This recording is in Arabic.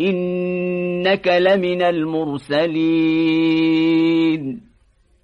إنك لمن المرسلين.